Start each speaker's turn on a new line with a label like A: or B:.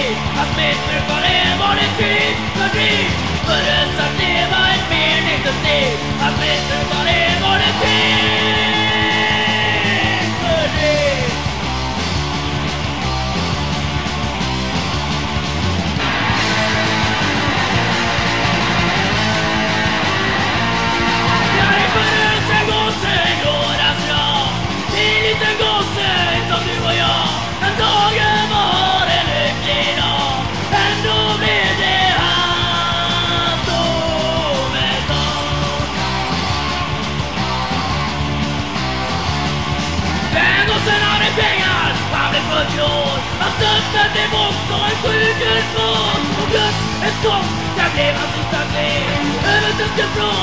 A: has made everybody what it is. donne ma démonstration un truc que je pense Mon bloc est sombre, tablé, raciste, tablé Un autre que